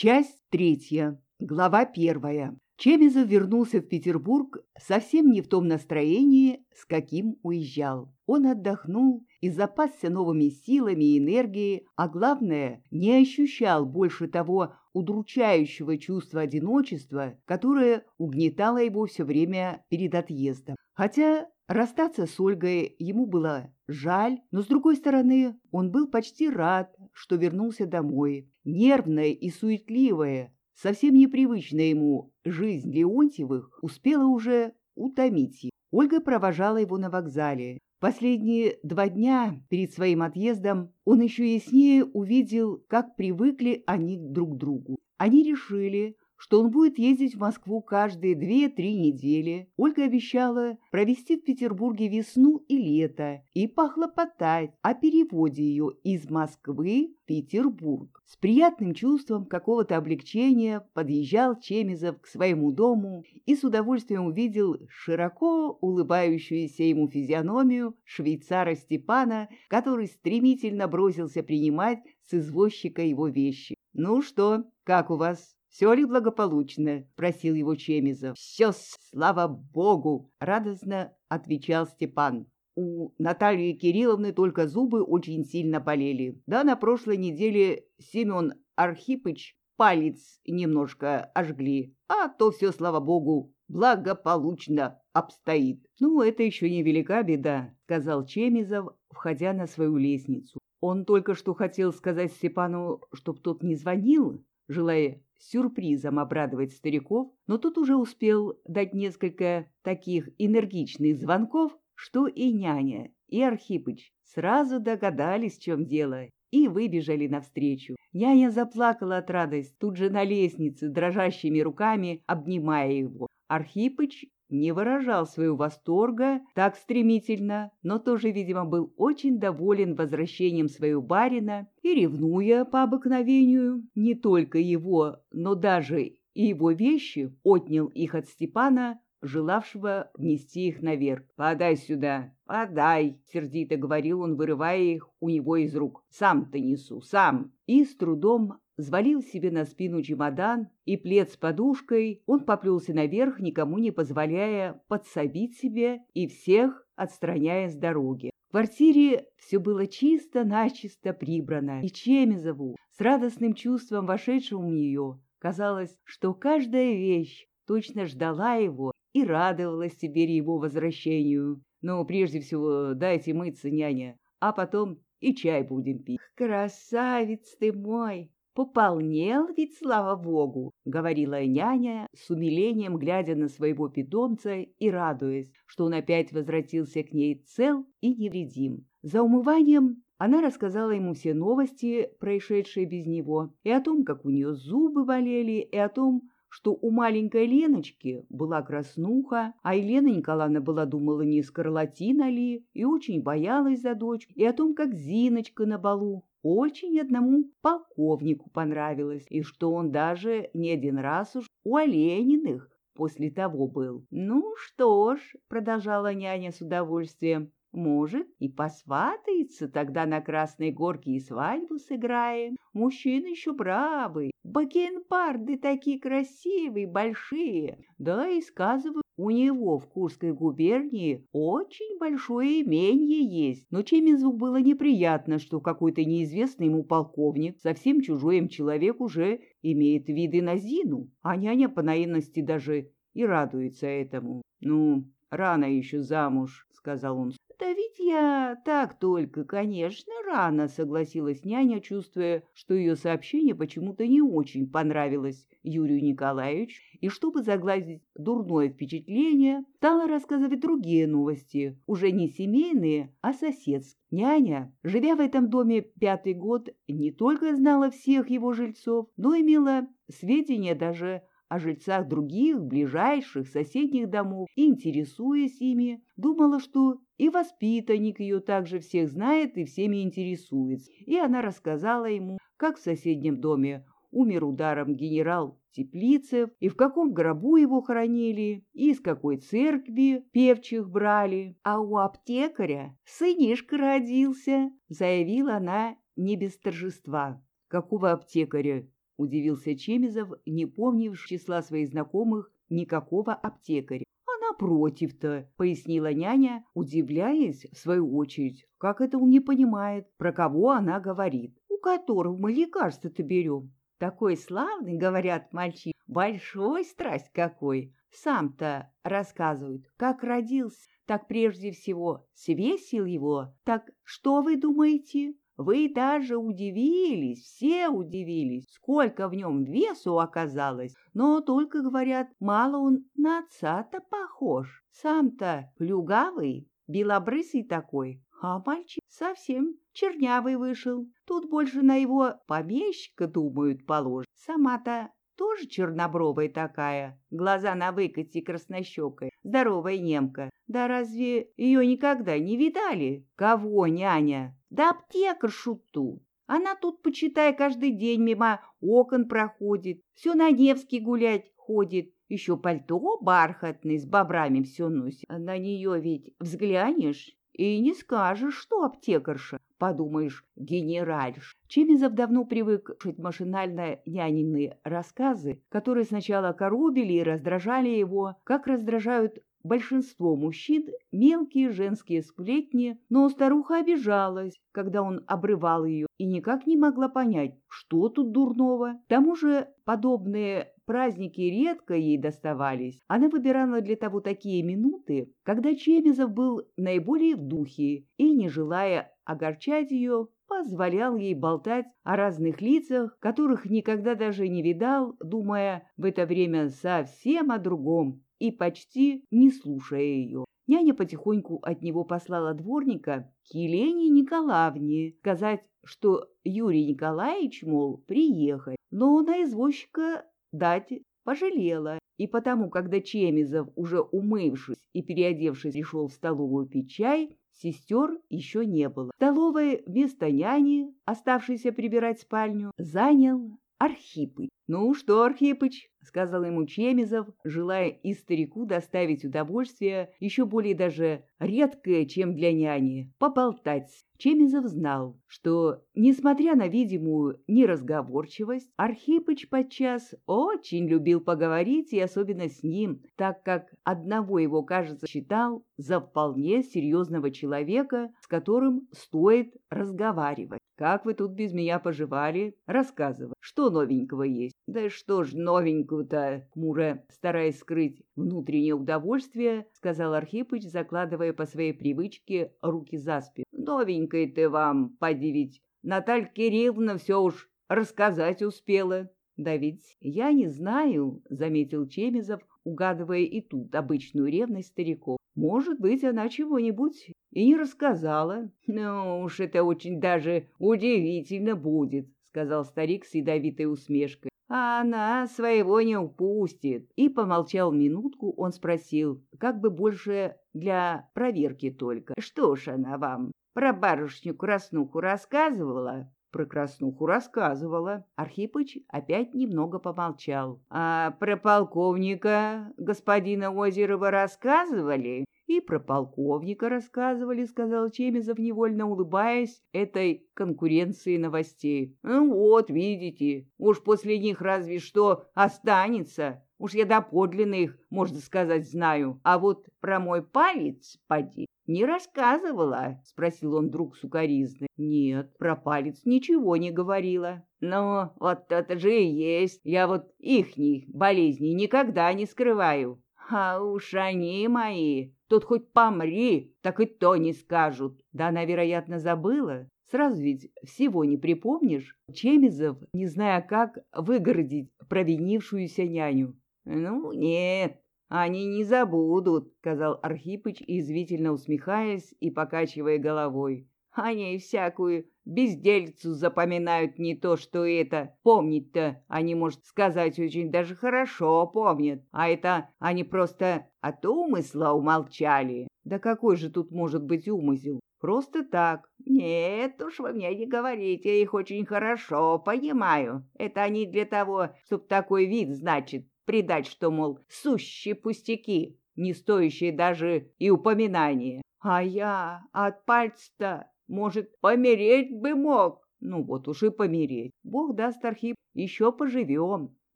Часть третья. Глава первая. Чемизов вернулся в Петербург совсем не в том настроении, с каким уезжал. Он отдохнул и запасся новыми силами и энергией, а главное, не ощущал больше того удручающего чувства одиночества, которое угнетало его все время перед отъездом. Хотя расстаться с Ольгой ему было жаль, но, с другой стороны, он был почти рад, что вернулся домой. Нервная и суетливая, совсем непривычная ему жизнь Леонтьевых успела уже утомить его. Ольга провожала его на вокзале. Последние два дня перед своим отъездом он еще яснее увидел, как привыкли они друг к другу. Они решили, что он будет ездить в Москву каждые две-три недели. Ольга обещала провести в Петербурге весну и лето и похлопотать о переводе ее из Москвы в Петербург. С приятным чувством какого-то облегчения подъезжал Чемизов к своему дому и с удовольствием увидел широко улыбающуюся ему физиономию швейцара Степана, который стремительно бросился принимать с извозчика его вещи. «Ну что, как у вас?» «Все ли благополучно?» — просил его Чемизов. «Все, слава богу!» — радостно отвечал Степан. У Натальи Кирилловны только зубы очень сильно болели. Да, на прошлой неделе Семен Архипыч палец немножко ожгли, а то все, слава богу, благополучно обстоит. «Ну, это еще не велика беда», — сказал Чемизов, входя на свою лестницу. Он только что хотел сказать Степану, чтоб тот не звонил, желая сюрпризом обрадовать стариков, но тут уже успел дать несколько таких энергичных звонков, что и няня, и Архипыч сразу догадались, в чем дело, и выбежали навстречу. Няня заплакала от радости, тут же на лестнице, дрожащими руками обнимая его. Архипыч не выражал своего восторга так стремительно, но тоже, видимо, был очень доволен возвращением своего барина и, ревнуя по обыкновению, не только его, но даже и его вещи, отнял их от Степана, желавшего внести их наверх. «Подай сюда, подай!» — сердито говорил он, вырывая их у него из рук. «Сам-то несу, сам!» И с трудом Звалил себе на спину чемодан и плед с подушкой, он поплелся наверх, никому не позволяя подсобить себе и всех отстраняя с дороги. В квартире все было чисто-начисто прибрано, и Чемизову, с радостным чувством вошедшему в нее, казалось, что каждая вещь точно ждала его и радовалась теперь его возвращению. Но прежде всего дайте мыться, няня, а потом и чай будем пить. «Красавец ты мой!» «Пополнел ведь, слава богу!» — говорила няня, с умилением глядя на своего питомца и радуясь, что он опять возвратился к ней цел и невредим. За умыванием она рассказала ему все новости, происшедшие без него, и о том, как у нее зубы болели, и о том, что у маленькой Леночки была краснуха, а Елена Николаевна была думала, не скарлатина ли, и очень боялась за дочь, и о том, как Зиночка на балу очень одному полковнику понравилось, и что он даже не один раз уж у Олениных после того был. «Ну что ж», — продолжала няня с удовольствием, может, и посватается тогда на Красной Горке и свадьбу сыграем. Мужчины еще бравый, бакенбарды такие красивые, большие. Да и сказывают, у него в Курской губернии очень большое имение есть. Но Чемизу было неприятно, что какой-то неизвестный ему полковник, совсем чужой им человек, уже имеет виды на Зину. А няня по наивности даже и радуется этому. «Ну, рано еще замуж», — сказал он. «Да ведь я так только, конечно, рано», — согласилась няня, чувствуя, что ее сообщение почему-то не очень понравилось Юрию Николаевичу, и чтобы загладить дурное впечатление, стала рассказывать другие новости, уже не семейные, а соседские. Няня, живя в этом доме пятый год, не только знала всех его жильцов, но имела сведения даже о жильцах других, ближайших, соседних домов, интересуясь ими, думала, что и воспитанник ее также всех знает и всеми интересуется. И она рассказала ему, как в соседнем доме умер ударом генерал Теплицев, и в каком гробу его хоронили, и из какой церкви певчих брали. А у аптекаря сынишка родился, заявила она не без торжества. Какого аптекаря? Удивился Чемизов, не помнив числа своих знакомых никакого аптекаря. «А напротив-то», — пояснила няня, удивляясь, в свою очередь, как это он не понимает, про кого она говорит, у которого мы лекарства-то берем. Такой славный, говорят мальчик, большой страсть какой. Сам-то рассказывают, как родился, так прежде всего свесил его. Так что вы думаете? Вы даже удивились, все удивились, сколько в нем весу оказалось. Но только, говорят, мало он на отца-то похож. Сам-то плюгавый, белобрысый такой, а мальчик совсем чернявый вышел. Тут больше на его помещика, думают, положить. Сама-то тоже чернобровая такая, глаза на выкате краснощекой, здоровая немка. Да разве ее никогда не видали? Кого, няня? Да аптекаршу тут. Она тут, почитай, каждый день мимо окон проходит, все на Невский гулять ходит, еще пальто бархатное с бобрами все носит. На нее ведь взглянешь и не скажешь, что аптекарша, подумаешь, генеральш. Чемизов давно привык слушать машинально нянины рассказы, которые сначала коробили и раздражали его, как раздражают большинство мужчин мелкие женские сплетни, но старуха обижалась, когда он обрывал ее, и никак не могла понять, что тут дурного. К тому же подобные праздники редко ей доставались. Она выбирала для того такие минуты, когда Чемизов был наиболее в духе и, не желая огорчать ее, позволял ей болтать о разных лицах, которых никогда даже не видал, думая в это время совсем о другом и почти не слушая ее. Няня потихоньку от него послала дворника к Елене Николаевне сказать, что Юрий Николаевич, мол, приехать, но на извозчика дать пожалела. И потому, когда Чемизов, уже умывшись и переодевшись, пришел в столовую пить чай, сестер еще не было. Столовой вместо няни, оставшейся прибирать спальню, занял Архипыч. «Ну что, Архипыч?» — сказал ему Чемизов, желая и старику доставить удовольствие, еще более даже редкое, чем для няни, поболтать. Чемизов знал, что, несмотря на видимую неразговорчивость, Архипыч подчас очень любил поговорить, и особенно с ним, так как одного его, кажется, считал за вполне серьезного человека, с которым стоит разговаривать. «Как вы тут без меня поживали?» «Рассказывай, что новенького есть?» «Да что ж новенького-то?» Хмуро, стараясь скрыть внутреннее удовольствие, сказал Архипыч, закладывая по своей привычке руки за спину. «Новенькой ты вам, подивить. Наталья Кирилловна все уж рассказать успела». «Да ведь я не знаю», — заметил Чемизов, угадывая и тут обычную ревность стариков. «Может быть, она чего-нибудь и не рассказала. Ну уж это очень даже удивительно будет, сказал старик с ядовитой усмешкой. А она своего не упустит. И помолчал минутку, он спросил, как бы больше для проверки только. Что ж она вам, про барышню Краснуху рассказывала? Про Краснуху рассказывала. Архипыч опять немного помолчал. А про полковника господина Озерова рассказывали? И про полковника рассказывали, сказал Чемизов, невольно улыбаясь этой конкуренции новостей. Ну вот, видите, уж после них разве что останется. Уж я доподлинно их, можно сказать, знаю. А вот про мой палец, поди, не рассказывала, спросил он вдруг сукоризно. Нет, про палец ничего не говорила. Но вот это же и есть. Я вот ихних болезней никогда не скрываю. А уж они мои, тут хоть помри, так и то не скажут. Да она, вероятно, забыла. Сразу ведь всего не припомнишь. Чемизов, не зная как, выгородить провинившуюся няню. Ну, нет, они не забудут, сказал Архипыч, извительно усмехаясь и покачивая головой. Они всякую бездельцу запоминают не то, что это. Помнить-то они, может сказать, очень даже хорошо помнят. А это они просто от умысла умолчали. Да какой же тут может быть умысел? Просто так. Нет уж, вы мне не говорите, я их очень хорошо понимаю. Это они для того, чтобы такой вид, значит, придать, что, мол, сущие пустяки, не стоящие даже и упоминания. А я от пальца-то может, помереть бы мог, Ну вот уж и помереть. Бог даст, Архип, еще поживем.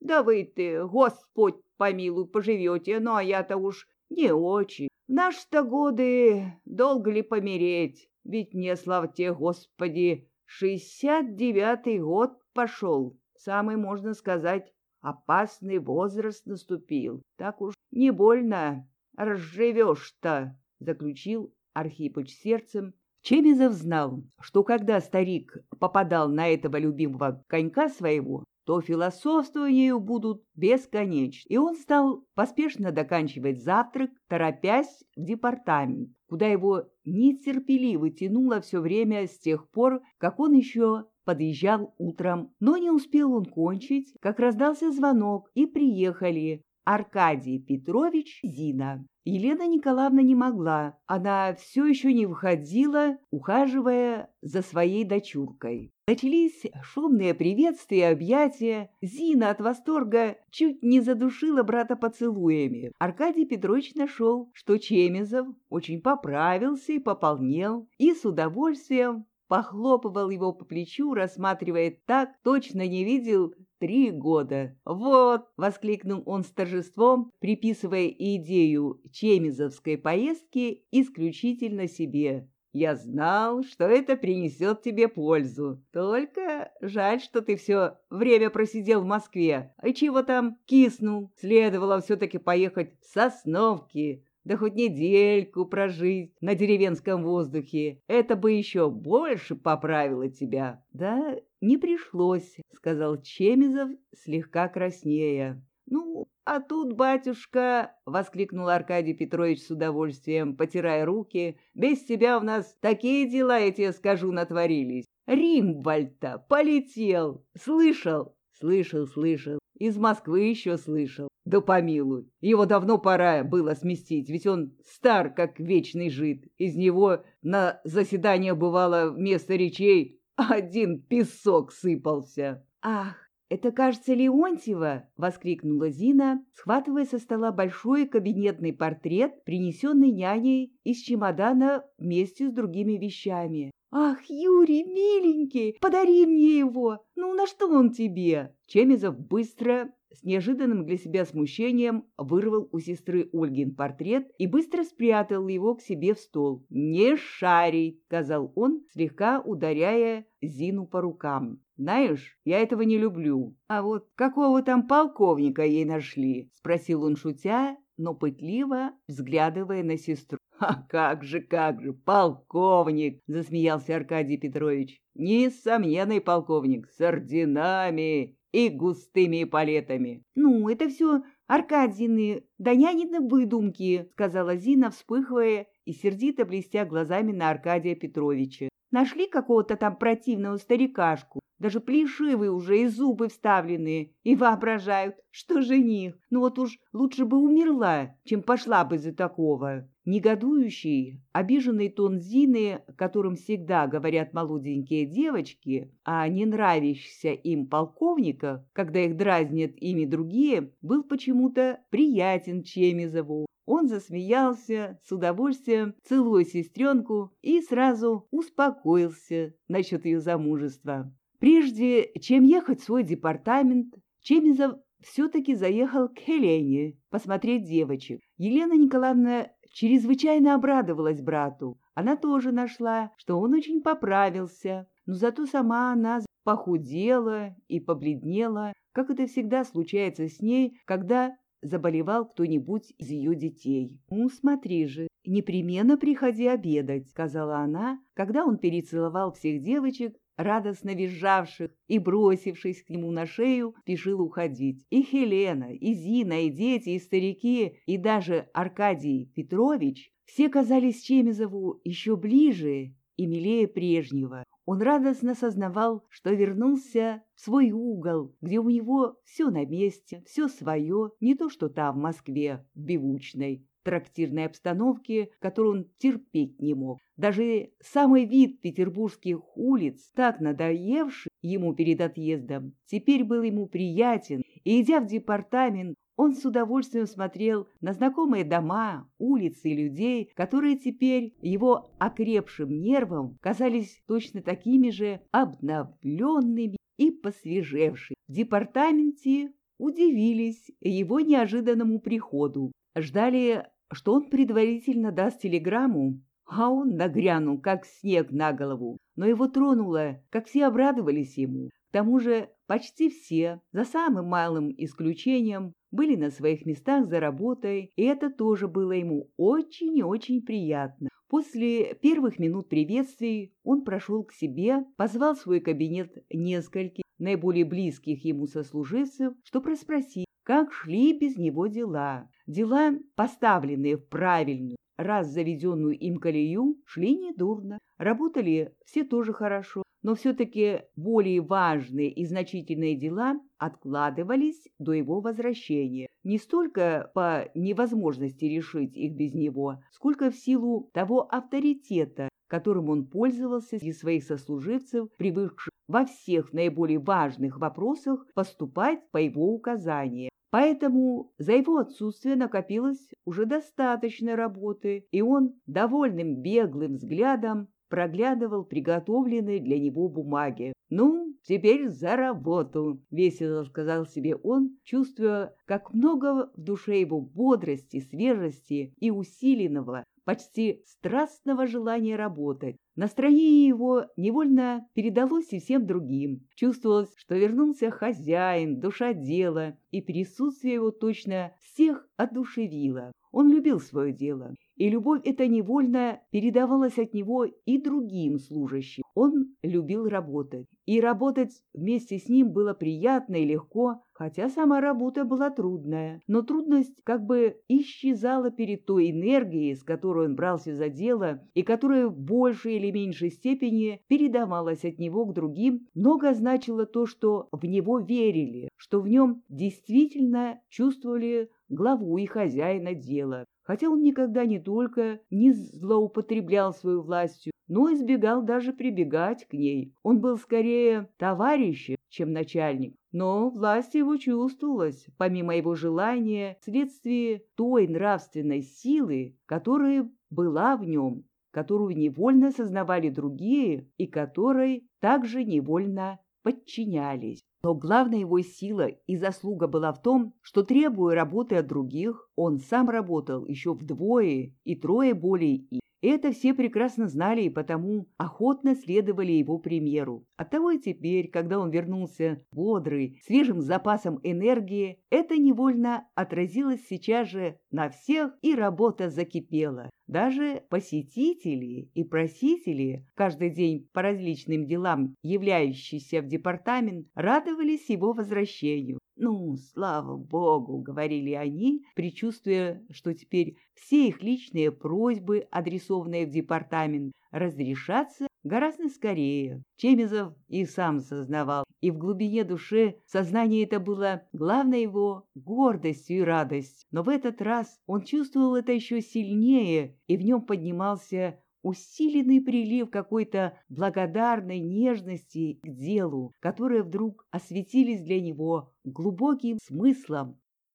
Да вы ты, Господь помилуй, поживете, ну а я-то уж не очень. Наши-то годы долго ли помереть? Ведь мне, слава тебе, Господи, шестьдесят девятый год пошел. Самый, можно сказать, опасный возраст наступил. Так уж не больно разживешь-то, заключил Архипыч сердцем. Чемизов знал, что когда старик попадал на этого любимого конька своего, то философствования будут бесконечны. И он стал поспешно доканчивать завтрак, торопясь в департамент, куда его нетерпеливо тянуло все время с тех пор, как он еще подъезжал утром. Но не успел он кончить, как раздался звонок, и приехали Аркадий Петрович Зина. Елена Николаевна не могла, она все еще не выходила, ухаживая за своей дочуркой. Начались шумные приветствия объятия. Зина от восторга чуть не задушила брата поцелуями. Аркадий Петрович нашел, что Чемезов очень поправился и пополнел, и с удовольствием похлопывал его по плечу, рассматривая так, точно не видел три года. «Вот!» — воскликнул он с торжеством, приписывая идею чемизовской поездки исключительно себе. «Я знал, что это принесет тебе пользу. Только жаль, что ты все время просидел в Москве. А чего там киснул? Следовало все-таки поехать в Сосновки, да хоть недельку прожить на деревенском воздухе. Это бы еще больше поправило тебя. Да, не пришлось, сказал Чемизов, слегка краснея. Ну, а тут, батюшка, воскликнул Аркадий Петрович с удовольствием, потирая руки, без тебя у нас такие дела, я тебе скажу, натворились. Римвальд-то полетел, слышал? Слышал, слышал. Из Москвы еще слышал. Да помилуй, его давно пора было сместить, ведь он стар, как вечный жид. Из него на заседание бывало вместо речей один песок сыпался. «Ах, это, кажется, Леонтьева!» — воскликнула Зина, схватывая со стола большой кабинетный портрет, принесенный няней из чемодана вместе с другими вещами. «Ах, Юрий, миленький, подари мне его! Ну, на что он тебе?» Чемизов быстро, с неожиданным для себя смущением, вырвал у сестры Ольгин портрет и быстро спрятал его к себе в стол. «Не шарей!» — сказал он, слегка ударяя Зину по рукам. «Знаешь, я этого не люблю. А вот какого там полковника ей нашли?» — спросил он, шутя, но пытливо взглядывая на сестру. «А как же, как же, полковник!» — засмеялся Аркадий Петрович. «Несомненный полковник, с орденами и густыми палетами». «Ну, это все Аркадьины, да нянины выдумки», — сказала Зина, вспыхивая и сердито блестя глазами на Аркадия Петровича. «Нашли какого-то там противного старикашку, даже плешивые уже и зубы вставленные, и воображают, что жених. Ну вот уж лучше бы умерла, чем пошла бы за такого. Негодующий, обиженный тон Зины, которым всегда говорят молоденькие девочки, а не нравящийся им полковника, когда их дразнят ими другие, был почему-то приятен Чемизову. Он засмеялся, с удовольствием целуя сестренку и сразу успокоился насчет ее замужества. Прежде чем ехать в свой департамент, Чемизов все-таки заехал к Хелене посмотреть девочек. Елена Николаевна чрезвычайно обрадовалась брату. Она тоже нашла, что он очень поправился, но зато сама она похудела и побледнела, как это всегда случается с ней, когда заболевал кто-нибудь из ее детей. «Ну, смотри же, непременно приходи обедать», — сказала она, когда он перецеловал всех девочек радостно визжавших и, бросившись к нему на шею, спешил уходить. И Хелена, и Зина, и дети, и старики, и даже Аркадий Петрович все казались Чемизову еще ближе и милее прежнего. Он радостно сознавал, что вернулся в свой угол, где у него все на месте, все свое, не то что там, в Москве, в Бивучной, трактирной обстановке, которую он терпеть не мог. Даже самый вид петербургских улиц, так надоевший ему перед отъездом, теперь был ему приятен, и, идя в департамент, он с удовольствием смотрел на знакомые дома, улицы и людей, которые теперь его окрепшим нервам казались точно такими же обновленными и посвежевшими. В департаменте удивились его неожиданному приходу. Ждали, что он предварительно даст телеграмму, а он нагрянул, как снег на голову. Но его тронуло, как все обрадовались ему. К тому же почти все, за самым малым исключением, были на своих местах за работой, и это тоже было ему очень и очень приятно. После первых минут приветствий он прошел к себе, позвал в свой кабинет нескольких наиболее близких ему сослуживцев, чтобы расспросить, как шли без него дела. Дела, поставленные в правильную, раз заведенную им колею, шли недурно. Работали все тоже хорошо, но все-таки более важные и значительные дела откладывались до его возвращения. Не столько по невозможности решить их без него, сколько в силу того авторитета, которым он пользовался среди своих сослуживцев, привыкших во всех наиболее важных вопросах поступать по его указаниям. Поэтому за его отсутствие накопилось уже достаточно работы, и он довольным беглым взглядом проглядывал приготовленные для него бумаги. «Ну, теперь за работу», — весело сказал себе он, чувствуя, как много в душе его бодрости, свежести и усиленного, почти страстного желания работать. Настроение его невольно передалось и всем другим. Чувствовалось, что вернулся хозяин, душа дела, и присутствие его точно всех одушевило. Он любил свое дело, и любовь эта невольно передавалась от него и другим служащим. Он любил работать, и работать вместе с ним было приятно и легко, хотя сама работа была трудная. Но трудность как бы исчезала перед той энергией, с которой он брался за дело, и которая в большей или меньшей степени передавалась от него к другим. Много значило то, что в него верили, что в нем действительно чувствовали главу и хозяина дела хотя он никогда не только не злоупотреблял свою властью, но избегал даже прибегать к ней. Он был скорее товарищем, чем начальник, но власть его чувствовалась, помимо его желания, вследствие той нравственной силы, которая была в нем, которую невольно сознавали другие и которой также невольно подчинялись. Но главная его сила и заслуга была в том, что, требуя работы от других, он сам работал еще вдвое и трое более. Это все прекрасно знали и потому охотно следовали его примеру. Оттого и теперь, когда он вернулся бодрый, свежим запасом энергии, это невольно отразилось сейчас же на всех, и работа закипела. Даже посетители и просители, каждый день по различным делам являющиеся в департамент, радовались его возвращению. «Ну, слава богу!» — говорили они, предчувствуя, что теперь все их личные просьбы, адресованные в департамент, разрешатся гораздо скорее. Чемизов и сам сознавал, и в глубине души сознание это было главной его гордостью и радостью. Но в этот раз он чувствовал это еще сильнее, и в нем поднимался усиленный прилив какой-то благодарной нежности к делу, которые вдруг осветились для него глубоким смыслом